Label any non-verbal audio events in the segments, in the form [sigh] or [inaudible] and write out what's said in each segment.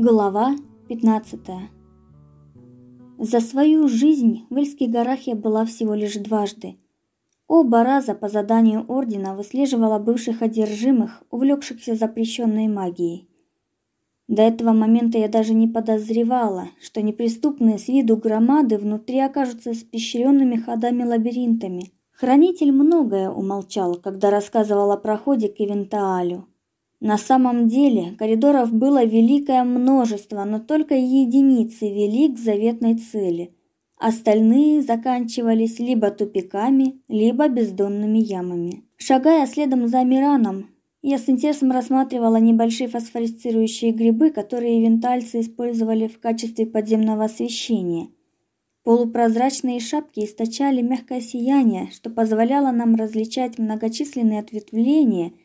Глава 15. За свою жизнь в Эльских горах я была всего лишь дважды. Оба раза по заданию ордена выслеживала бывших одержимых, увлекшихся запрещенной магией. До этого момента я даже не подозревала, что неприступные с виду громады внутри окажутся испещренными ходами-лабиринтами. Хранитель многое умолчал, когда рассказывал о проходе к Ивентаалю. На самом деле коридоров было великое множество, но только единицы вели к заветной цели. Остальные заканчивались либо тупиками, либо бездонными ямами. Шагая следом за Мираном, я с интересом рассматривала небольшие фосфорицирующие грибы, которые винтальцы использовали в качестве подземного освещения. Полупрозрачные шапки источали мягкое сияние, что позволяло нам различать многочисленные ответвления –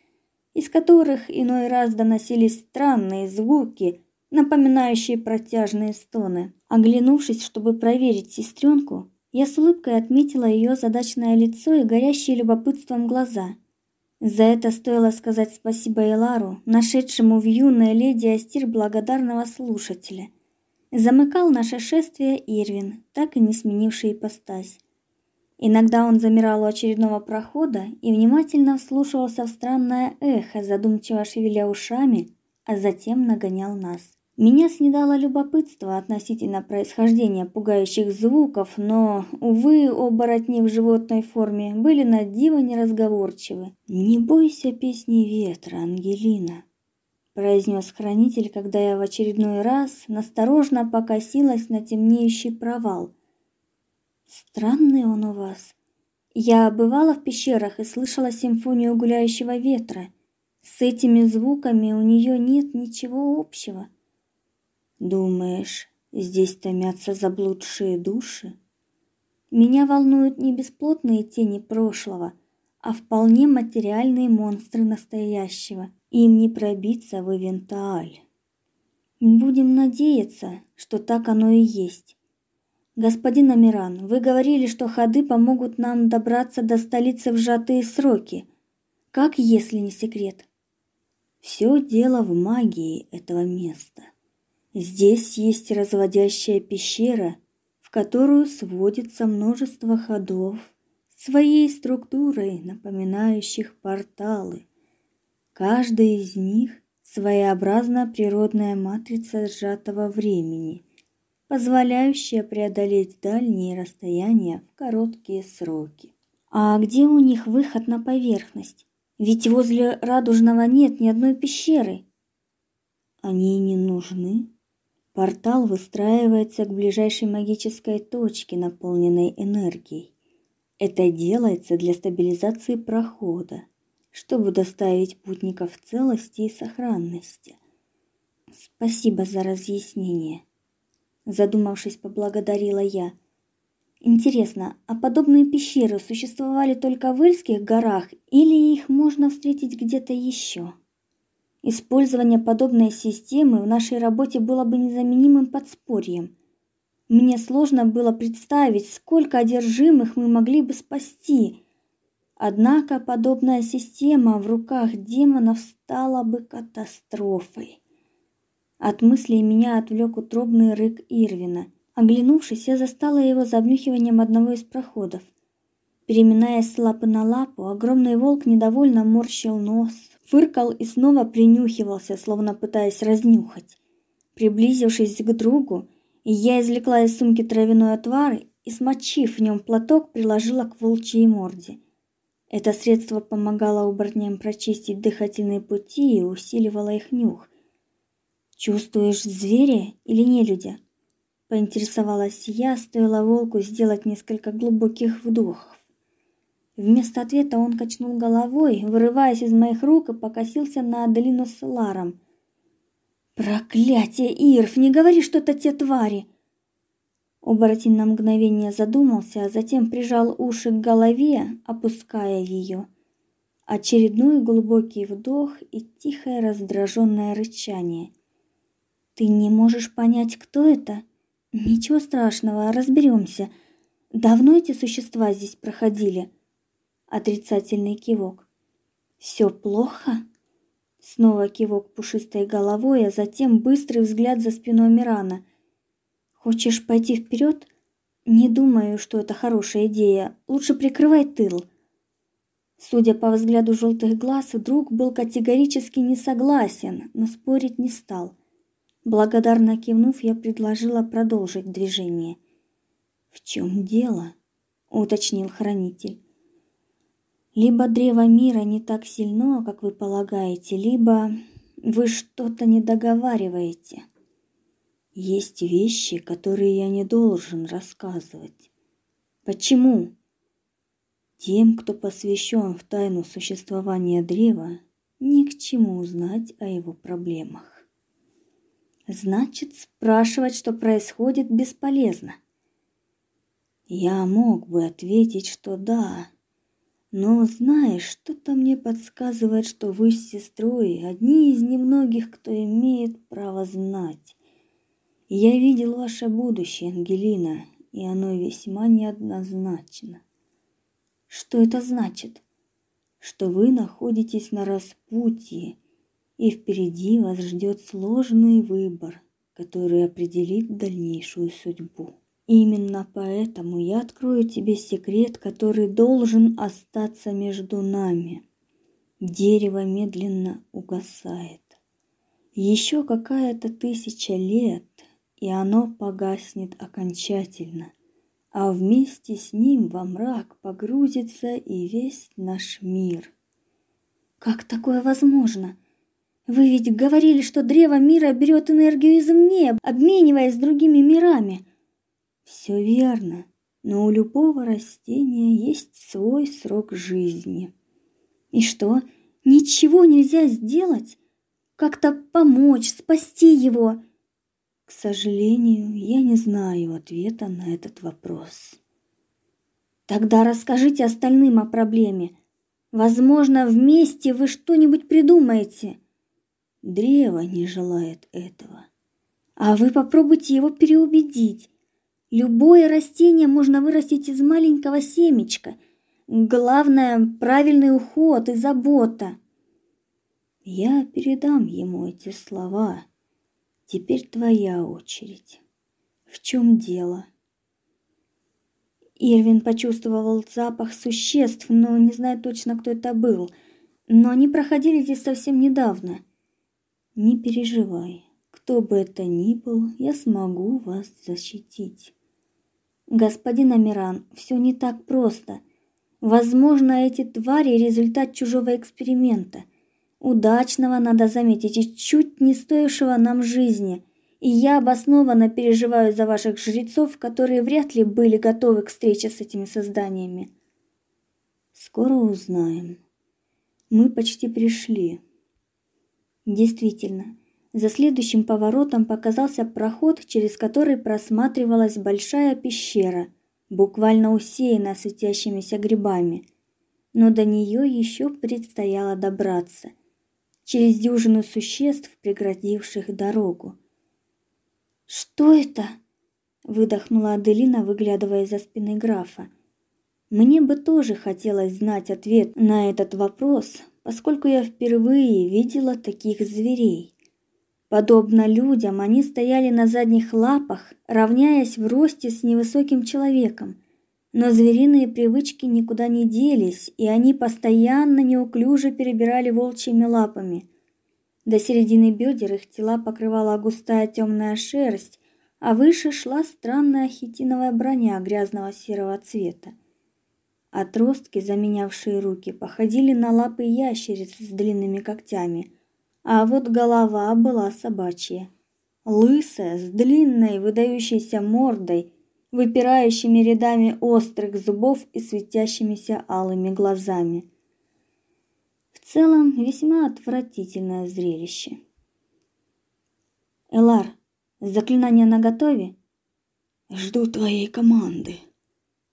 из которых иной раз доносились странные звуки, напоминающие протяжные стоны. Оглянувшись, чтобы проверить сестренку, я с улыбкой отметила ее задачное лицо и горящие любопытством глаза. За это стоило сказать спасибо Элару, нашедшему в юной леди Астир благодарного слушателя. Замыкал наше шествие Ирвин, так и не сменивший ипостась. Иногда он замирал у очередного прохода и внимательно вслушивался в странное эхо, задумчиво шевеля ушами, а затем нагонял нас. Меня снедало любопытство относительно происхождения пугающих звуков, но, увы, оборотни в животной форме были на диво неразговорчивы. «Не бойся песни ветра, Ангелина», — произнес хранитель, когда я в очередной раз насторожно покосилась на темнеющий провал — Странный он у вас. Я бывала в пещерах и слышала симфонию гуляющего ветра. С этими звуками у нее нет ничего общего. Думаешь, здесь томятся заблудшие души? Меня волнуют не бесплотные тени прошлого, а вполне материальные монстры настоящего. Им не пробиться в Эвентааль. Будем надеяться, что так оно и есть. Господин Амиран, вы говорили, что ходы помогут нам добраться до столицы в сжатые сроки. Как, если не секрет? Все дело в магии этого места. Здесь есть разводящая пещера, в которую сводится множество ходов, своей структурой напоминающих порталы. Каждый из них своеобразная природная матрица сжатого времени – позволяющая преодолеть дальние расстояния в короткие сроки. А где у них выход на поверхность? Ведь возле Радужного нет ни одной пещеры. Они не нужны. Портал выстраивается к ближайшей магической точке, наполненной энергией. Это делается для стабилизации прохода, чтобы доставить путников в целости и сохранности. Спасибо за разъяснение задумавшись, поблагодарила я. Интересно, а подобные пещеры существовали только в Эльских горах или их можно встретить где-то еще? Использование подобной системы в нашей работе было бы незаменимым подспорьем. Мне сложно было представить, сколько одержимых мы могли бы спасти. Однако подобная система в руках демонов стала бы катастрофой. От мыслей меня отвлек утробный рык Ирвина. Оглянувшись, я застала его за обнюхиванием одного из проходов. Переминаясь с лапы на лапу, огромный волк недовольно морщил нос, фыркал и снова принюхивался, словно пытаясь разнюхать. Приблизившись к другу, я извлекла из сумки травяной отвар и, смочив в нем платок, приложила к волчьей морде. Это средство помогало оборотням прочистить дыхательные пути и усиливало их нюх. Чувствуешь зверя или нелюдя? Поинтересовалась я, стоило волку сделать несколько глубоких вдохов. Вместо ответа он качнул головой, вырываясь из моих рук и покосился на Аделину с Ларом. Проклятие, Ирф, не говори, что это те твари. Оборотень на мгновение задумался, а затем прижал уши к голове, опуская ее. Очередной глубокий вдох и тихое раздраженное рычание. Ты не можешь понять, кто это? Ничего страшного, разберемся. Давно эти существа здесь проходили? Отрицательный кивок. Все плохо? Снова кивок пушистой головой, а затем быстрый взгляд за спиной Мирана. Хочешь пойти вперед? Не думаю, что это хорошая идея. Лучше прикрывай тыл. Судя по взгляду желтых глаз, друг был категорически не согласен, но спорить не стал. Благодарно кивнув, я предложила продолжить движение. В чем дело? уточнил хранитель. Либо древо мира не так сильно, как вы полагаете, либо вы что-то не договариваете. Есть вещи, которые я не должен рассказывать. Почему? Тем, кто посвящен в тайну существования древа, ни к чему узнать о его проблемах. Значит, спрашивать, что происходит, бесполезно. Я мог бы ответить, что да, но знаешь, что-то мне подсказывает, что вы с сестрой одни из немногих, кто имеет право знать. Я видел ваше будущее, Ангелина, и оно весьма неоднозначно. Что это значит? Что вы находитесь на распутье, и впереди вас ждет сложный выбор, который определит дальнейшую судьбу. Именно поэтому я открою тебе секрет, который должен остаться между нами. Дерево медленно угасает. Еще какая-то тысяча лет, и оно погаснет окончательно – а вместе с ним во мрак погрузится и весь наш мир. Как такое возможно? Вы ведь говорили, что древо мира берет энергию из извне, обмениваясь с другими мирами. Все верно, но у любого растения есть свой срок жизни. И что, ничего нельзя сделать? Как-то помочь, спасти его? К сожалению, я не знаю ответа на этот вопрос. Тогда расскажите остальным о проблеме. Возможно, вместе вы что-нибудь придумаете. Древо не желает этого. А вы попробуйте его переубедить. Любое растение можно вырастить из маленького семечка. Главное правильный уход и забота. Я передам ему эти слова Теперь твоя очередь. В чем дело? Ирвин почувствовал запах существ, но не знает точно, кто это был. Но они проходили здесь совсем недавно. Не переживай. Кто бы это ни был, я смогу вас защитить. Господин Амиран, все не так просто. Возможно, эти твари результат чужого эксперимента удачного, надо заметить, и чуть не стоившего нам жизни. И я обоснованно переживаю за ваших жрецов, которые вряд ли были готовы к встрече с этими созданиями. Скоро узнаем. Мы почти пришли. Действительно, за следующим поворотом показался проход, через который просматривалась большая пещера, буквально усеянная светящимися грибами. Но до нее еще предстояло добраться – через дюжину существ, преградивших дорогу. Что это? выдохнула Аделина, выглядывая за спины графа. Мне бы тоже хотелось знать ответ на этот вопрос, поскольку я впервые видела таких зверей. Подобно людям, они стояли на задних лапах, равняясь в росте с невысоким человеком. Но звериные привычки никуда не делись, и они постоянно неуклюже перебирали волчьими лапами. До середины бедер их тела покрывала густая темная шерсть, а выше шла странная хитиновая броня грязного серого цвета. Отростки, заменявшие руки, походили на лапы ящериц с длинными когтями, а вот голова была собачья, лысая, с длинной выдающейся мордой выпирающими рядами острых зубов и светящимися алыми глазами. В целом, весьма отвратительное зрелище. Элар, заклинание наготове? Жду твоей команды.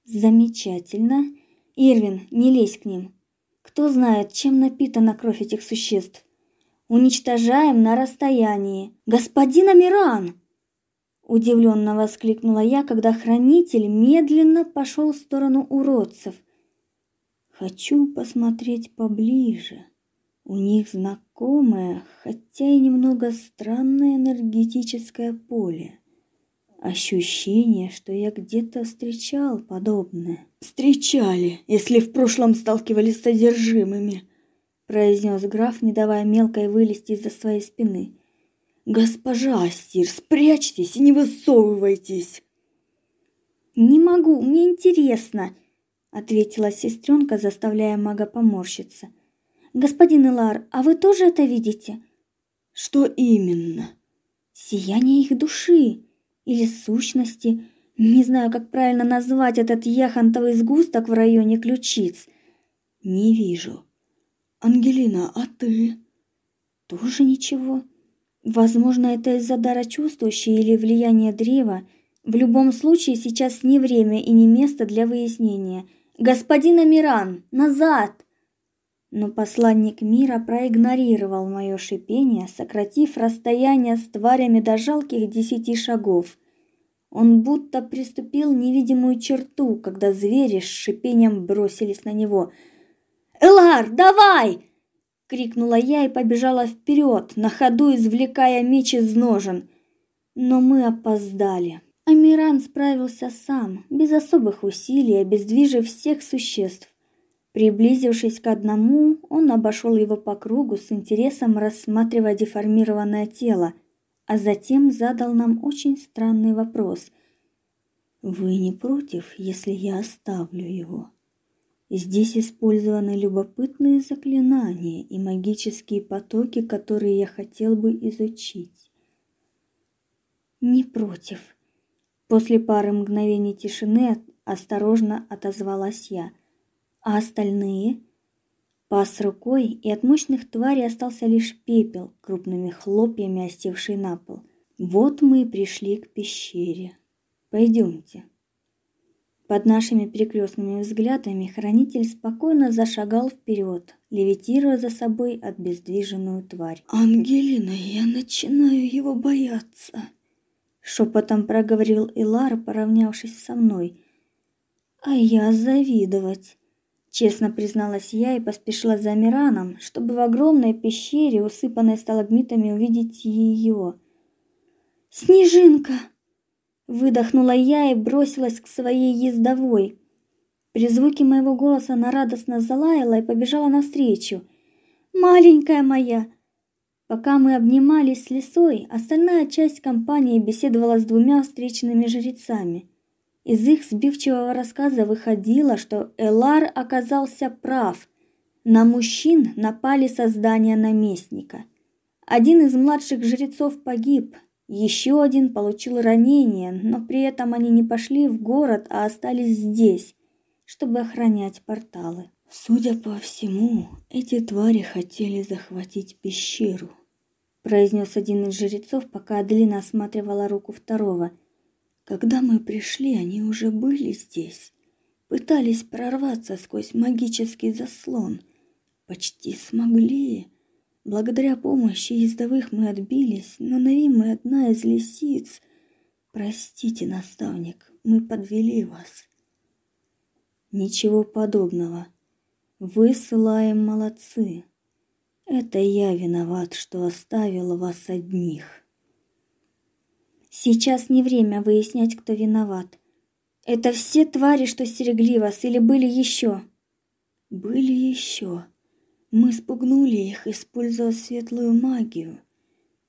Замечательно. Ирвин, не лезь к ним. Кто знает, чем напитана кровь этих существ. Уничтожаем на расстоянии. Господин Амиран! удивленно воскликнула я, когда хранитель медленно пошел в сторону уродцев. Хочу посмотреть поближе, У них знакомое, хотя и немного странное энергетическое поле. Ощущение, что я где-то встречал подобное. Встречали, если в прошлом сталкивались с содержимыми, произнес граф, не давая мелкой вылезти из-за своей спины. Госпожа Астир, спрячьтесь и не высовывайтесь. Не могу, мне интересно, ответила сестренка, заставляя мага поморщиться. Господин Илар, а вы тоже это видите? Что именно? Сияние их души или сущности. Не знаю, как правильно назвать этот яхонтовый сгусток в районе ключиц. Не вижу. Ангелина, а ты? Тоже ничего. Возможно, это из-за дара чувствующей или влияния древа. В любом случае, сейчас не время и не место для выяснения. Господин Амиран, назад! Но посланник мира проигнорировал мое шипение, сократив расстояние с тварями до жалких десяти шагов. Он будто приступил невидимую черту, когда звери с шипением бросились на него. «Элар, давай!» — крикнула я и побежала вперед, на ходу извлекая меч из ножен. Но мы опоздали. Амиран справился сам, без особых усилий, обездвижив всех существ. Приблизившись к одному, он обошел его по кругу с интересом рассматривая деформированное тело, а затем задал нам очень странный вопрос. Вы не против, если я оставлю его? Здесь использованы любопытные заклинания и магические потоки, которые я хотел бы изучить. Не против. После пары мгновений тишины осторожно отозвалась я. А остальные? Пас рукой, и от мощных тварей остался лишь пепел, крупными хлопьями остевший на пол. Вот мы и пришли к пещере. Пойдемте. Под нашими перекрестными взглядами хранитель спокойно зашагал вперед, левитируя за собой обездвиженную тварь. Ангелина, я начинаю его бояться, шепотом проговорил Илар, поравнявшись со мной. А я завидовать. Честно призналась я и поспешила за Мираном, чтобы в огромной пещере, усыпанной сталагмитами, увидеть ее. «Снежинка!» Выдохнула я и бросилась к своей ездовой. При звуке моего голоса она радостно залаяла и побежала навстречу. «Маленькая моя!» Пока мы обнимались с лисой, остальная часть компании беседовала с двумя встреченными жрецами. Из их сбивчивого рассказа выходило, что Элар оказался прав. На мужчин напали создания наместника. Один из младших жрецов погиб, еще один получил ранение, но при этом они не пошли в город, а остались здесь, чтобы охранять порталы. Судя по всему, эти твари хотели захватить пещеру, произнес один из жрецов, пока Аделина осматривала руку второго. Когда мы пришли, они уже были здесь. Пытались прорваться сквозь магический заслон. Почти смогли. Благодаря помощи ездовых мы отбились, но Наима одна из лисиц. Простите, наставник, мы подвели вас. Ничего подобного. Вы слаем молодцы. Это я виноват, что оставил вас одних. Сейчас не время выяснять, кто виноват. Это все твари, что стерегли вас, или были еще? Были еще. Мы спугнули их, используя светлую магию.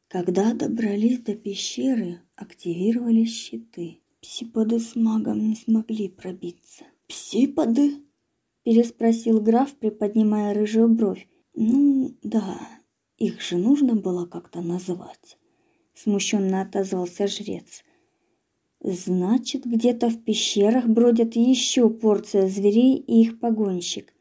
Когда добрались до пещеры, активировали щиты. Псиподы с магом не смогли пробиться. Псиподы? переспросил граф, приподнимая рыжую бровь. Ну, да, их же нужно было как-то назвать смущенно отозвался жрец. Значит, где-то в пещерах бродят еще порция зверей и их погонщик.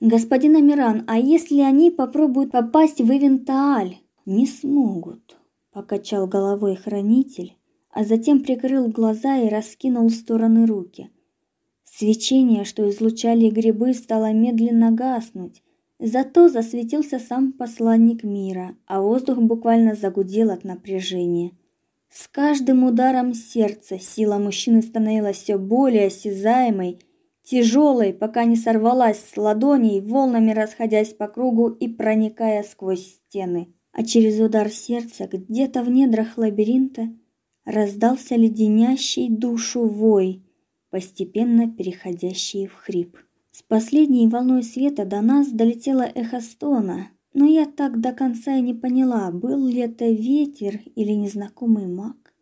Господин Амиран, а если они попробуют попасть в Ивентааль? Не смогут, покачал головой хранитель, а затем прикрыл глаза и раскинул в стороны руки. Свечение, что излучали грибы, стало медленно гаснуть, Зато засветился сам посланник мира, а воздух буквально загудел от напряжения. С каждым ударом сердца сила мужчины становилась все более осязаемой, тяжелой, пока не сорвалась с ладоней, волнами расходясь по кругу и проникая сквозь стены. А через удар сердца где-то в недрах лабиринта раздался леденящий душу вой, постепенно переходящий в хрип. С последней волной света до нас долетело эхо стона, но я так до конца и не поняла, был ли это ветер или незнакомый маг.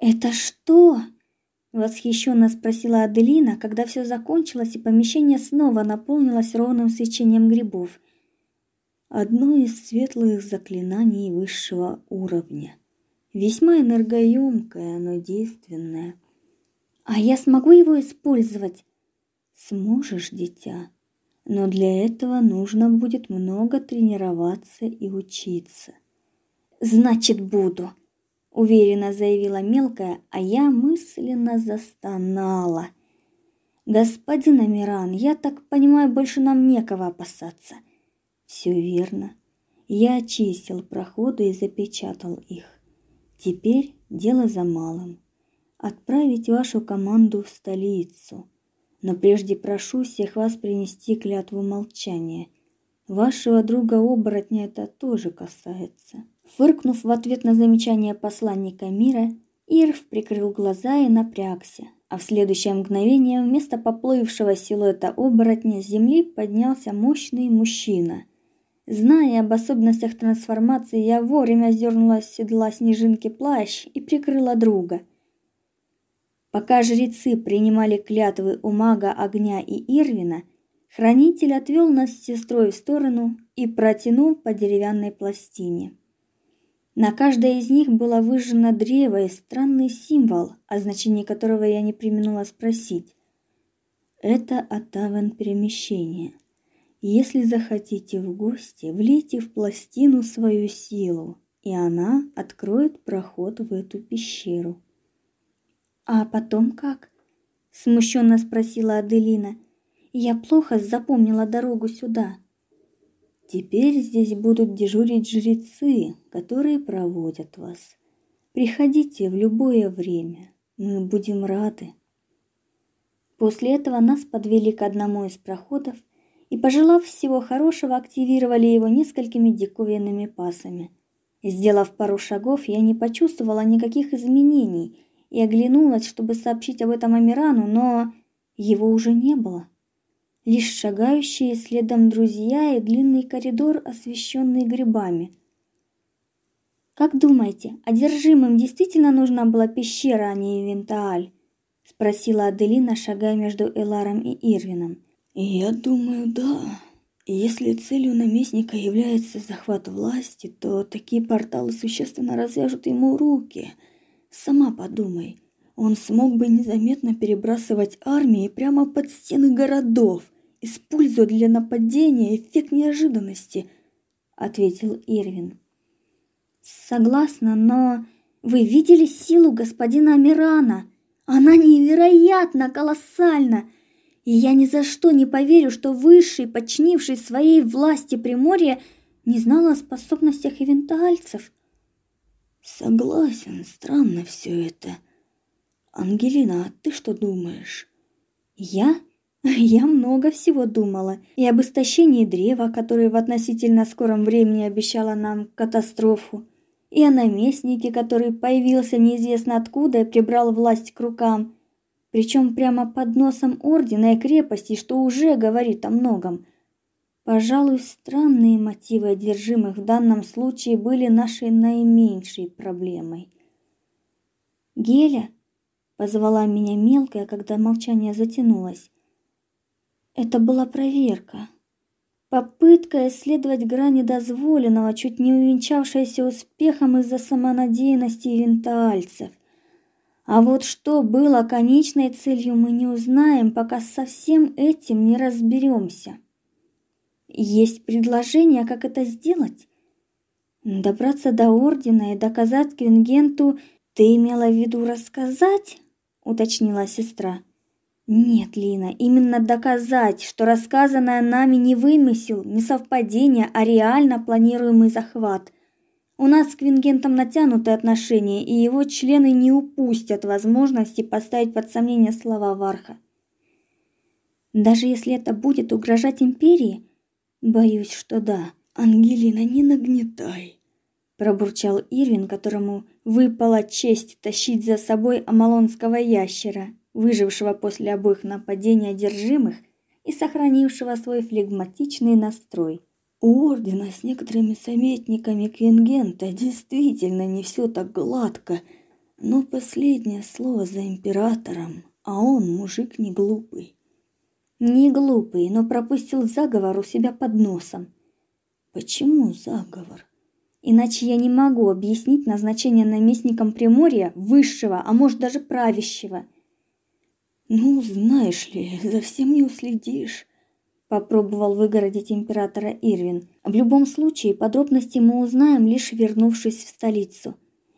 "Это что?" восхищенно спросила Аделина, когда все закончилось и помещение снова наполнилось ровным свечением грибов. Одно из светлых заклинаний высшего уровня. Весьма энергоемкое, но действенное. А я смогу его использовать? Сможешь, дитя. Но для этого нужно будет много тренироваться и учиться. Значит, буду уверенно заявила мелкая, а я мысленно застонала. Господин Амиран, я так понимаю, больше нам некого опасаться. Все верно. Я очистил проходы и запечатал их. Теперь дело за малым отправить вашу команду в столицу. Но прежде прошу всех вас принести клятву молчания. Вашего друга-оборотня это тоже касается. Фыркнув в ответ на замечание посланника мира, Ирв прикрыл глаза и напрягся, а в следующее мгновение вместо поплывшего силуэта оборотня с земли поднялся мощный мужчина. Зная об особенностях трансформации, я вовремя сдернула с седла снежинки плащ и прикрыла друга. Пока жрецы принимали клятвы у мага огня и Ирвина, хранитель отвел нас с сестрой в сторону и протянул по деревянной пластине. На каждой из них было выжжено древо и странный символ, о значении которого я не преминула спросить. Это атавен перемещения. Если захотите в гости, влейте в пластину свою силу, и она откроет проход в эту пещеру. А потом как? смущенно спросила Аделина. Я плохо запомнила дорогу сюда. Теперь здесь будут дежурить жрецы, которые проводят вас. Приходите в любое время. Мы будем рады. После этого нас подвели к одному из проходов и, пожелав всего хорошего, активировали его несколькими диковинными пасами. Сделав пару шагов, я не почувствовала никаких изменений и оглянулась, чтобы сообщить об этом Амирану, но его уже не было лишь шагающие следом друзья и длинный коридор, освещенный грибами. Как думаете, одержимым действительно нужна была пещера, а не Винтааль? спросила Аделина, шагая между Эларом и Ирвином. Я думаю, да. Если целью наместника является захват власти, то такие порталы существенно развяжут ему руки. Сама подумай, он смог бы незаметно перебрасывать армии прямо под стены городов используя для нападения эффект неожиданности, ответил Ирвин. Согласна, но вы видели силу господина Амирана? Она невероятно колоссальна. И я ни за что не поверю, что высший, подчинивший своей власти Приморье, не знал о способностях ивентальцев. Согласен, странно все это. Ангелина, а ты что думаешь? Я [laughs] Я много всего думала. И об истощении древа, которое в относительно скором времени обещало нам катастрофу, и о наместнике, который появился неизвестно откуда и прибрал власть к рукам, причем прямо под носом ордена и крепости, что уже говорит о многом. Пожалуй, странные мотивы одержимых в данном случае были нашей наименьшей проблемой. Геля позвала меня мелкая, когда молчание затянулось. Это была проверка. Попытка исследовать грани дозволенного, чуть не увенчавшаяся успехом из-за самонадеянности винтальцев. А вот что было конечной целью, мы не узнаем, пока со всем этим не разберемся. Есть предложение, как это сделать? Добраться до ордена и доказать Квингенту, ты имела в виду рассказать, уточнила сестра. Нет, Лина, именно доказать, что рассказанное нами не вымысел, не совпадение, а реально планируемый захват. У нас с Квингентом натянутые отношения, и его члены не упустят возможности поставить под сомнение слова Варха. Даже если это будет угрожать империи? Боюсь, что да. Ангелина, не нагнетай, пробурчал Ирвин, которому выпала честь тащить за собой амалонского ящера, выжившего после обоих нападений одержимых и сохранившего свой флегматичный настрой. У ордена с некоторыми советниками Квингента действительно не все так гладко, но последнее слово за императором, а он мужик не глупый. Не глупый, но пропустил заговор у себя под носом. Почему заговор? Иначе я не могу объяснить назначение наместником Приморья высшего, а может даже правящего. Ну, знаешь ли, за всем не уследишь попробовал выгородить императора Ирвин. В любом случае, подробности мы узнаем лишь вернувшись в столицу.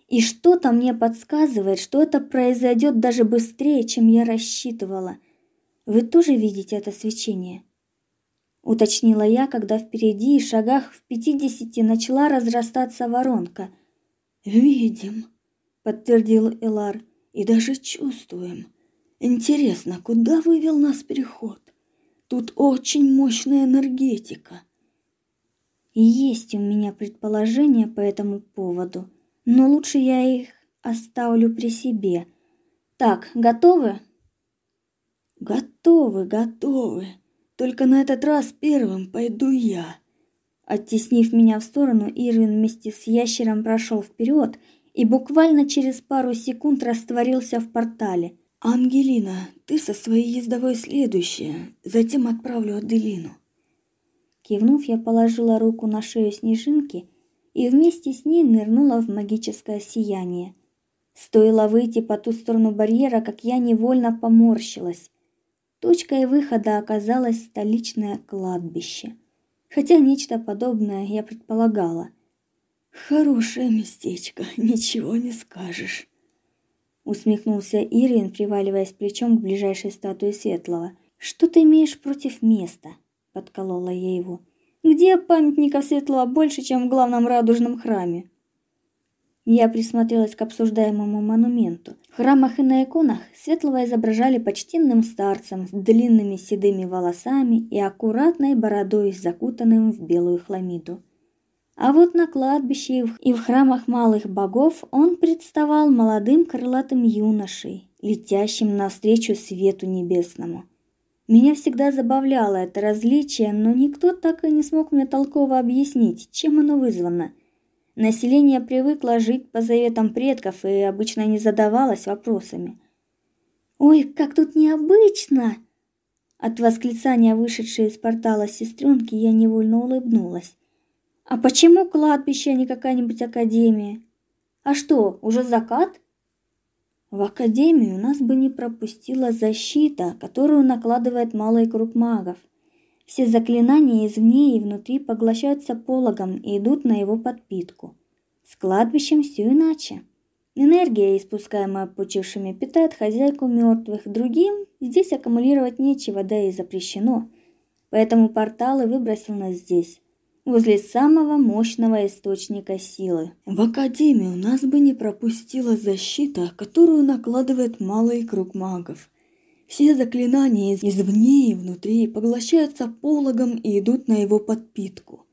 И что-то мне подсказывает, что это произойдет даже быстрее, чем я рассчитывала. Вы тоже видите это свечение? уточнила я, когда впереди, шагах в пятидесяти, начала разрастаться воронка. Видим, подтвердил Элар. И даже чувствуем. Интересно, куда вывел нас переход? Тут очень мощная энергетика. Есть у меня предположения по этому поводу, но лучше я их оставлю при себе. Так, готовы? Готовы, готовы. Только на этот раз первым пойду я. Оттеснив меня в сторону, Ирвин вместе с ящером прошел вперед и буквально через пару секунд растворился в портале. Ангелина, ты со своей ездовой следующая, затем отправлю Аделину. Кивнув, я положила руку на шею снежинки и вместе с ней нырнула в магическое сияние. Стоило выйти по ту сторону барьера, как я невольно поморщилась. Точкой выхода оказалось столичное кладбище. Хотя нечто подобное я предполагала. Хорошее местечко, ничего не скажешь усмехнулся Ирин, приваливаясь плечом к ближайшей статуе Светлого. Что ты имеешь против места? подколола я его. Где памятников Светлого больше, чем в главном радужном храме? Я присмотрелась к обсуждаемому монументу. В храмах и на иконах Светлого изображали почтенным старцем с длинными седыми волосами и аккуратной бородой, закутанным в белую хламиду. А вот на кладбище и в храмах малых богов он представал молодым крылатым юношей, летящим навстречу свету небесному. Меня всегда забавляло это различие, но никто так и не смог мне толково объяснить, чем оно вызвано. Население привыкло жить по заветам предков и обычно не задавалось вопросами. Ой, как тут необычно! От восклицания вышедшей из портала сестренки я невольно улыбнулась. А почему кладбище, а не какая-нибудь академия? А что, уже закат? В академию нас бы не пропустила защита, которую накладывает малый круг магов. Все заклинания извне и внутри поглощаются пологом и идут на его подпитку. С кладбищем все иначе. Энергия, испускаемая почившими, питает хозяйку мертвых. Другим здесь аккумулировать нечего, да и запрещено. Поэтому порталы выбросил нас здесь возле самого мощного источника силы. В академию нас бы не пропустила защита, которую накладывает малый круг магов. Все заклинания извне и внутри поглощаются пологом и идут на его подпитку.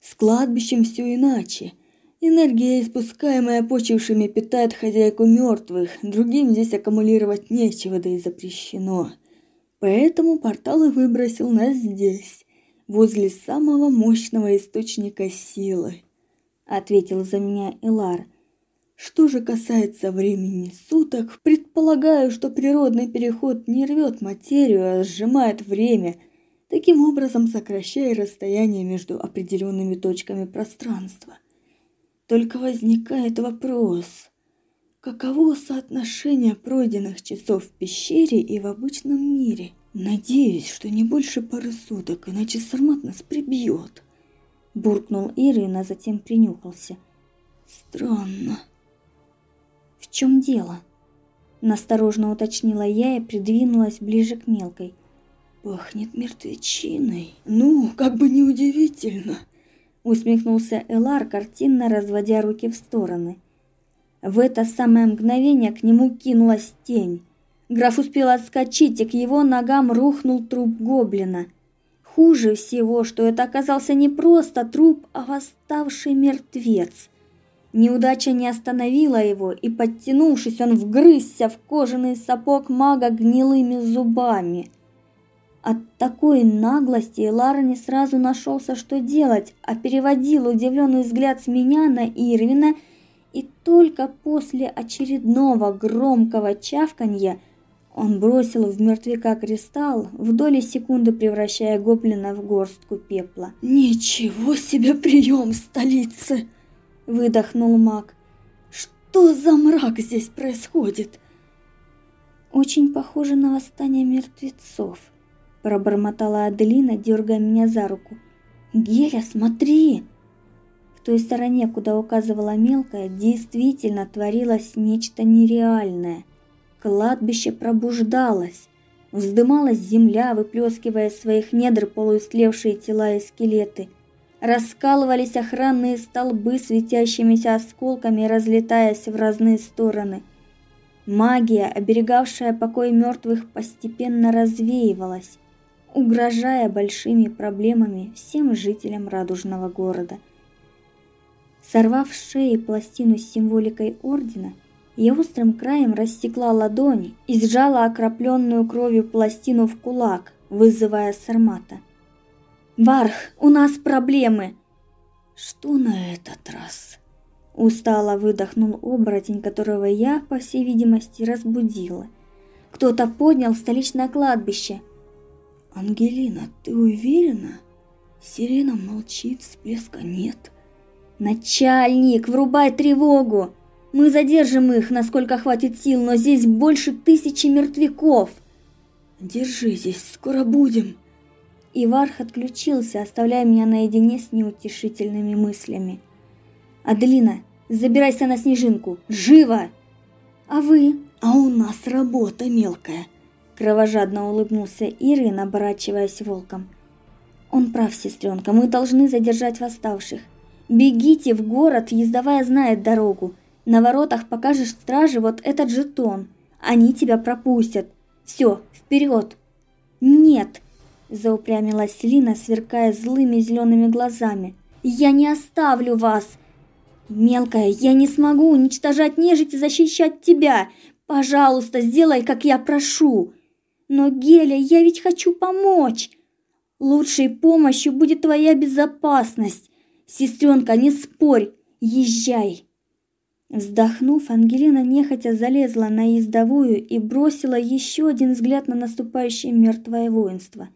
С кладбищем все иначе. Энергия, испускаемая почившими, питает хозяйку мертвых. Другим здесь аккумулировать нечего, да и запрещено. Поэтому порталы выбросил нас здесь возле самого мощного источника силы, ответил за меня Элар. Что же касается времени суток, предполагаю, что природный переход не рвет материю, а сжимает время, таким образом сокращая расстояние между определенными точками пространства. Только возникает вопрос: каково соотношение пройденных часов в пещере и в обычном мире? Надеюсь, что не больше пары суток, иначе Сармат нас прибьет. Буркнул Ирин, а затем принюхался. Странно. В чем дело? Насторожно уточнила я и придвинулась ближе к мелкой. Пахнет мертвечиной. Ну, как бы неудивительно. Усмехнулся Элар, картинно разводя руки в стороны. В это самое мгновение к нему кинулась тень Граф успел отскочить, и к его ногам рухнул труп гоблина. Хуже всего, что это оказался не просто труп, а восставший мертвец. Неудача не остановила его, и подтянувшись, он вгрызся в кожаный сапог мага гнилыми зубами. От такой наглости Лара не сразу нашелся, что делать, а переводил удивленный взгляд с меня на Ирвина, и только после очередного громкого чавканья он бросил в мертвяка кристалл, в доли секунды превращая гоблина в горстку пепла. «Ничего себе прием столицы!» – выдохнул маг. «Что за мрак здесь происходит?» «Очень похоже на восстание мертвецов», – пробормотала Аделина, дергая меня за руку. «Геля, смотри!» В той стороне, куда указывала мелкая, действительно творилось нечто нереальное – Кладбище пробуждалось. Вздымалась земля, выплескивая из своих недр полуистлевшие тела и скелеты. Раскалывались охранные столбы светящимися осколками, разлетаясь в разные стороны. Магия, оберегавшая покой мертвых, постепенно развеивалась, угрожая большими проблемами всем жителям радужного города. Сорвав с шеи пластину с символикой ордена, я острым краем рассекла ладонь и сжала окропленную кровью пластину в кулак, вызывая Сармата. «Варх, у нас проблемы!» «Что на этот раз?» Устало выдохнул оборотень, которого я, по всей видимости, разбудила. Кто-то поднял столичное кладбище. «Ангелина, ты уверена?» Сирена молчит, всплеска нет. «Начальник, врубай тревогу!» Мы задержим их, насколько хватит сил, но здесь больше тысячи мертвяков. Держитесь, скоро будем. Иварх отключился, оставляя меня наедине с неутешительными мыслями. Аделина, забирайся на снежинку, живо! А вы? А у нас работа мелкая. Кровожадно улыбнулся Ирин, оборачиваясь волком. Он прав, сестренка, мы должны задержать восставших. Бегите в город, ездовая знает дорогу. На воротах покажешь страже вот этот жетон. Они тебя пропустят. Все, вперед!» «Нет!» – заупрямилась Лина, сверкая злыми зелеными глазами. «Я не оставлю вас!» «Мелкая, я не смогу уничтожать нежить и защищать тебя! Пожалуйста, сделай, как я прошу!» «Но, Геля, я ведь хочу помочь!» «Лучшей помощью будет твоя безопасность! Сестренка, не спорь, езжай!» Вздохнув, Ангелина нехотя залезла на ездовую и бросила еще один взгляд на наступающее мертвое воинство.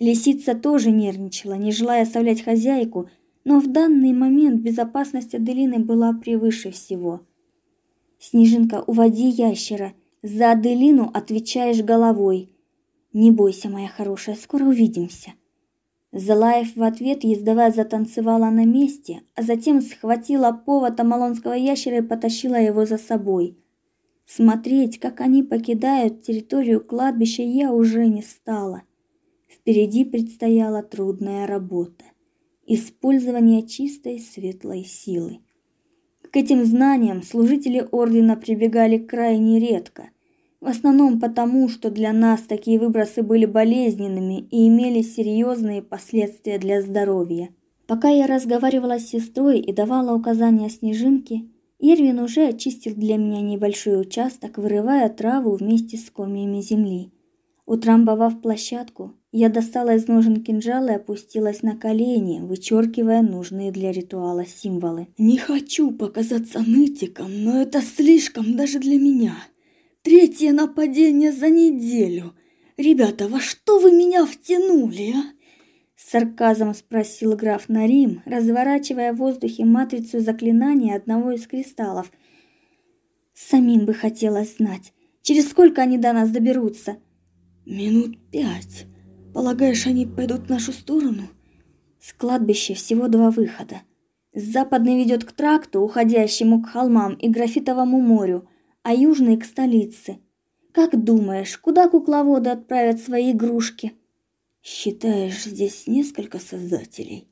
Лисица тоже нервничала, не желая оставлять хозяйку, но в данный момент безопасность Аделины была превыше всего. Снежинка, уводи ящера. За Аделину отвечаешь головой. Не бойся, моя хорошая, скоро увидимся. Залаев в ответ ездовая затанцевала на месте, а затем схватила повод амалонского ящера и потащила его за собой. Смотреть, как они покидают территорию кладбища, я уже не стала. Впереди предстояла трудная работа использование чистой светлой силы. К этим знаниям служители ордена прибегали крайне редко – в основном потому, что для нас такие выбросы были болезненными и имели серьезные последствия для здоровья. Пока я разговаривала с сестрой и давала указания Снежинке, Ирвин уже очистил для меня небольшой участок, вырывая траву вместе с комьями земли. Утрамбовав площадку, я достала из ножен кинжал и опустилась на колени, вычеркивая нужные для ритуала символы. «Не хочу показаться нытиком, но это слишком даже для меня», Третье нападение за неделю. Ребята, во что вы меня втянули, а? С сарказмом спросил граф Нарим, разворачивая в воздухе матрицу заклинания одного из кристаллов. Самим бы хотелось знать, через сколько они до нас доберутся. Минут пять. Полагаешь, они пойдут в нашу сторону? С кладбища всего два выхода. Западный ведет к тракту, уходящему к холмам и графитовому морю, а южный к столице. Как думаешь, куда кукловоды отправят свои игрушки? Считаешь, здесь несколько создателей?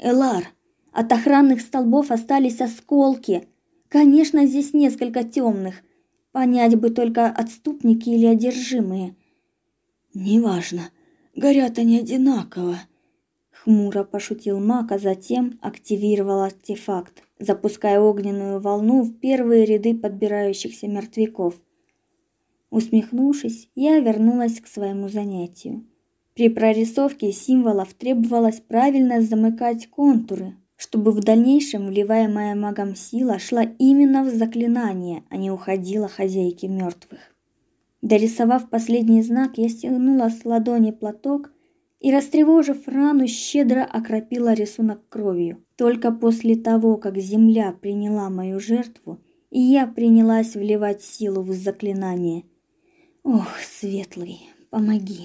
Элар, от охранных столбов остались осколки. Конечно, здесь несколько темных. Понять бы только отступники или одержимые. Неважно, горят они одинаково. Хмуро пошутил Мак, а затем активировал артефакт, запуская огненную волну в первые ряды подбирающихся мертвяков. Усмехнувшись, я вернулась к своему занятию. При прорисовке символов требовалось правильно замыкать контуры, чтобы в дальнейшем вливаемая магом сила шла именно в заклинание, а не уходила хозяйке мертвых. Дорисовав последний знак, я стянула с ладони платок и, растревожив рану, щедро окропила рисунок кровью. Только после того, как земля приняла мою жертву, и я принялась вливать силу в заклинание. Ох, светлый, помоги.